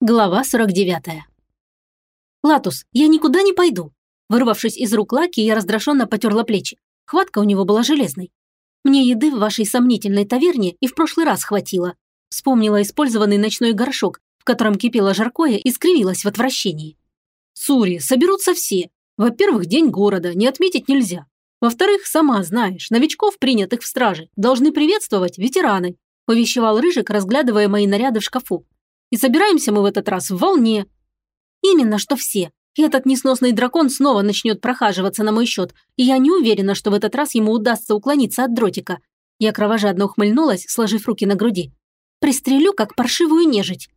Глава 49. «Латус, я никуда не пойду». Вырвавшись из рук Лаки, я раздраженно потерла плечи. Хватка у него была железной. Мне еды в вашей сомнительной таверне и в прошлый раз хватило. Вспомнила использованный ночной горшок, в котором кипело жаркое и скривилась в отвращении. «Сури, соберутся все. Во-первых, день города, не отметить нельзя. Во-вторых, сама знаешь, новичков, принятых в страже, должны приветствовать ветераны», увещевал Рыжик, разглядывая мои наряды в шкафу. И собираемся мы в этот раз в волне. Именно что все. И этот несносный дракон снова начнет прохаживаться на мой счет, и я не уверена, что в этот раз ему удастся уклониться от дротика. Я кровожадно ухмыльнулась, сложив руки на груди. Пристрелю, как паршивую нежить.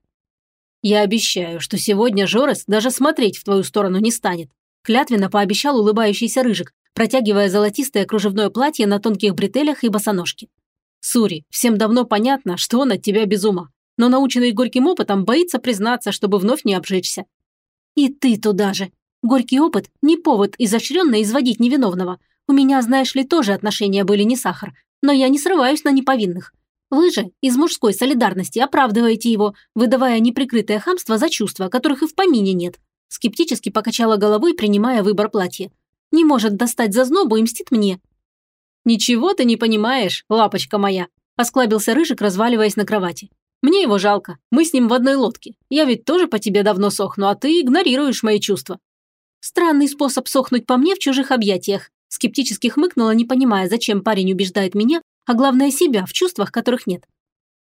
Я обещаю, что сегодня Жорес даже смотреть в твою сторону не станет. Клятвенно пообещал улыбающийся рыжик, протягивая золотистое кружевное платье на тонких бретелях и босоножке. Сури, всем давно понятно, что он от тебя без ума но наученный горьким опытом боится признаться, чтобы вновь не обжечься. И ты туда же. Горький опыт – не повод изощренно изводить невиновного. У меня, знаешь ли, тоже отношения были не сахар, но я не срываюсь на неповинных. Вы же из мужской солидарности оправдываете его, выдавая неприкрытое хамство за чувства, которых и в помине нет. Скептически покачала головой, принимая выбор платья. Не может достать за знобу и мстит мне. «Ничего ты не понимаешь, лапочка моя», – осклабился Рыжик, разваливаясь на кровати. Мне его жалко. Мы с ним в одной лодке. Я ведь тоже по тебе давно сохну, а ты игнорируешь мои чувства». Странный способ сохнуть по мне в чужих объятиях. Скептически хмыкнула, не понимая, зачем парень убеждает меня, а главное себя, в чувствах которых нет.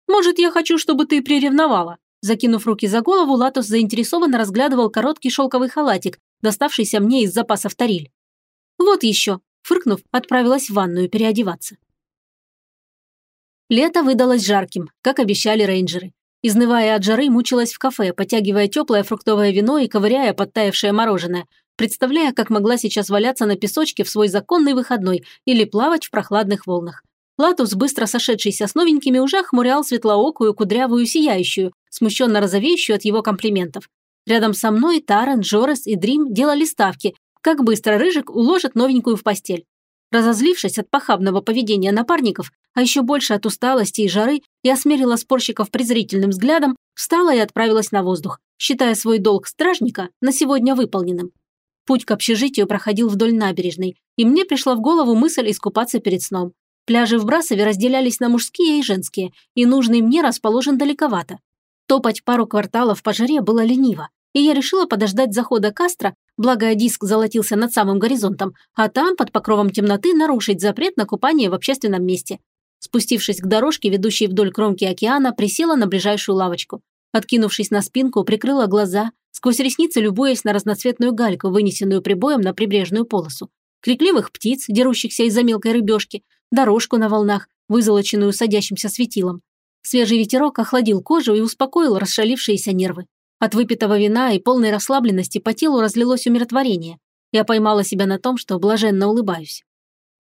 «Может, я хочу, чтобы ты приревновала?» Закинув руки за голову, Латус заинтересованно разглядывал короткий шелковый халатик, доставшийся мне из запасов Тариль. «Вот еще», фыркнув, отправилась в ванную переодеваться. Лето выдалось жарким, как обещали рейнджеры. Изнывая от жары, мучилась в кафе, потягивая теплое фруктовое вино и ковыряя подтаявшее мороженое, представляя, как могла сейчас валяться на песочке в свой законный выходной или плавать в прохладных волнах. Латус, быстро сошедшийся с новенькими, уже охмурял светлоокую, кудрявую, сияющую, смущенно розовеющую от его комплиментов. Рядом со мной Таран, Джорес и Дрим делали ставки, как быстро Рыжик уложит новенькую в постель. Разозлившись от похабного поведения напарников, а еще больше от усталости и жары, я смерила спорщиков презрительным взглядом, встала и отправилась на воздух, считая свой долг стражника на сегодня выполненным. Путь к общежитию проходил вдоль набережной, и мне пришла в голову мысль искупаться перед сном. Пляжи в Брасове разделялись на мужские и женские, и нужный мне расположен далековато. Топать пару кварталов по жаре было лениво, и я решила подождать захода Кастро, благо диск золотился над самым горизонтом, а там, под покровом темноты, нарушить запрет на купание в общественном месте. Спустившись к дорожке, ведущей вдоль кромки океана, присела на ближайшую лавочку. Откинувшись на спинку, прикрыла глаза, сквозь ресницы любуясь на разноцветную гальку, вынесенную прибоем на прибрежную полосу. Крикливых птиц, дерущихся из-за мелкой рыбешки, дорожку на волнах, вызолоченную садящимся светилом. Свежий ветерок охладил кожу и успокоил расшалившиеся нервы. От выпитого вина и полной расслабленности по телу разлилось умиротворение. Я поймала себя на том, что блаженно улыбаюсь.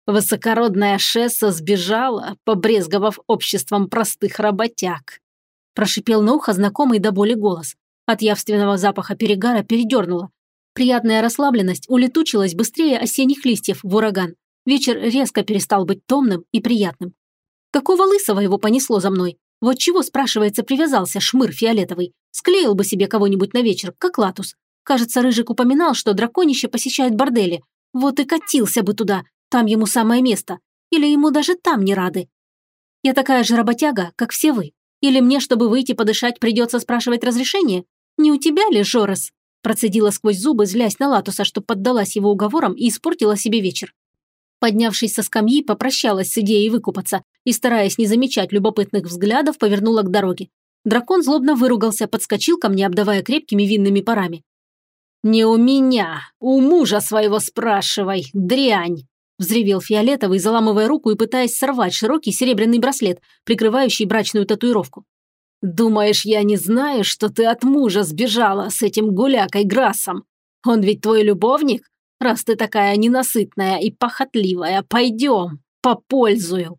Высокородная Шесса сбежала, побрезговав обществом простых работяг. Прошипел на ухо знакомый до боли голос. От явственного запаха перегара передернула. Приятная расслабленность улетучилась быстрее осенних листьев в ураган. Вечер резко перестал быть томным и приятным. Какого лысого его понесло за мной? Вот чего, спрашивается, привязался шмыр фиолетовый? Склеил бы себе кого-нибудь на вечер, как Латус. Кажется, Рыжик упоминал, что драконище посещает бордели. Вот и катился бы туда, там ему самое место. Или ему даже там не рады. Я такая же работяга, как все вы. Или мне, чтобы выйти подышать, придется спрашивать разрешение? Не у тебя ли, Жорес?» Процедила сквозь зубы, злясь на Латуса, что поддалась его уговорам и испортила себе вечер. Поднявшись со скамьи, попрощалась с идеей выкупаться и, стараясь не замечать любопытных взглядов, повернула к дороге. Дракон злобно выругался, подскочил ко мне, обдавая крепкими винными парами. «Не у меня, у мужа своего спрашивай, дрянь!» Взревел Фиолетовый, заламывая руку и пытаясь сорвать широкий серебряный браслет, прикрывающий брачную татуировку. «Думаешь, я не знаю, что ты от мужа сбежала с этим гулякой Грассом? Он ведь твой любовник? Раз ты такая ненасытная и похотливая, пойдем, попользую».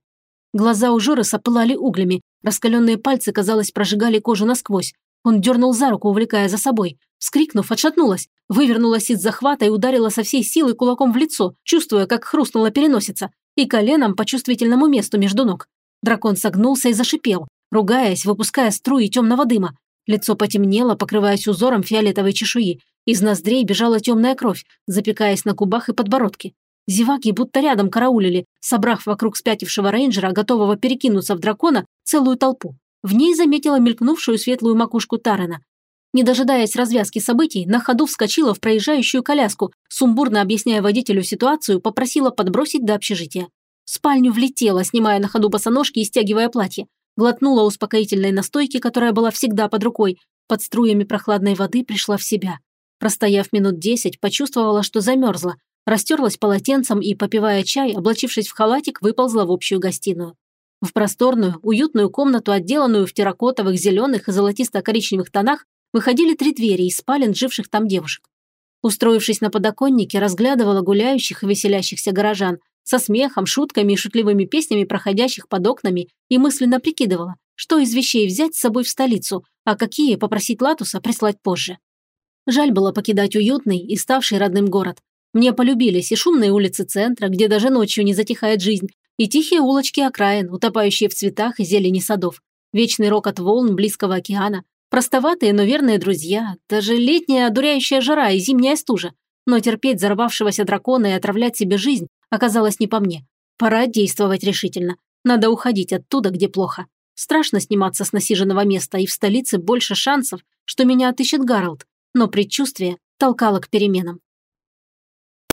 Глаза у Жореса пылали углями, раскаленные пальцы, казалось, прожигали кожу насквозь. Он дернул за руку, увлекая за собой. Вскрикнув, отшатнулась, вывернулась из захвата и ударила со всей силы кулаком в лицо, чувствуя, как хрустнула переносица, и коленом по чувствительному месту между ног. Дракон согнулся и зашипел, ругаясь, выпуская струи темного дыма. Лицо потемнело, покрываясь узором фиолетовой чешуи. Из ноздрей бежала темная кровь, запекаясь на губах и подбородке. Зеваки будто рядом караулили, собрав вокруг спятившего рейнджера, готового перекинуться в дракона, целую толпу. В ней заметила мелькнувшую светлую макушку Тарена. Не дожидаясь развязки событий, на ходу вскочила в проезжающую коляску, сумбурно объясняя водителю ситуацию, попросила подбросить до общежития. В спальню влетела, снимая на ходу босоножки и стягивая платье. Глотнула успокоительной настойки, которая была всегда под рукой. Под струями прохладной воды пришла в себя. Простояв минут десять, почувствовала, что замерзла. Растерлась полотенцем и, попивая чай, облачившись в халатик, выползла в общую гостиную. В просторную, уютную комнату, отделанную в терракотовых, зеленых и золотисто-коричневых тонах, выходили три двери из спален живших там девушек. Устроившись на подоконнике, разглядывала гуляющих и веселящихся горожан, со смехом, шутками и шутливыми песнями, проходящих под окнами, и мысленно прикидывала, что из вещей взять с собой в столицу, а какие попросить Латуса прислать позже. Жаль было покидать уютный и ставший родным город. Мне полюбились и шумные улицы центра, где даже ночью не затихает жизнь, и тихие улочки окраин, утопающие в цветах и зелени садов, вечный рокот волн близкого океана, простоватые, но верные друзья, даже летняя одуряющая жара и зимняя стужа. Но терпеть взорвавшегося дракона и отравлять себе жизнь оказалось не по мне. Пора действовать решительно. Надо уходить оттуда, где плохо. Страшно сниматься с насиженного места, и в столице больше шансов, что меня отыщет Гарольд, но предчувствие толкало к переменам.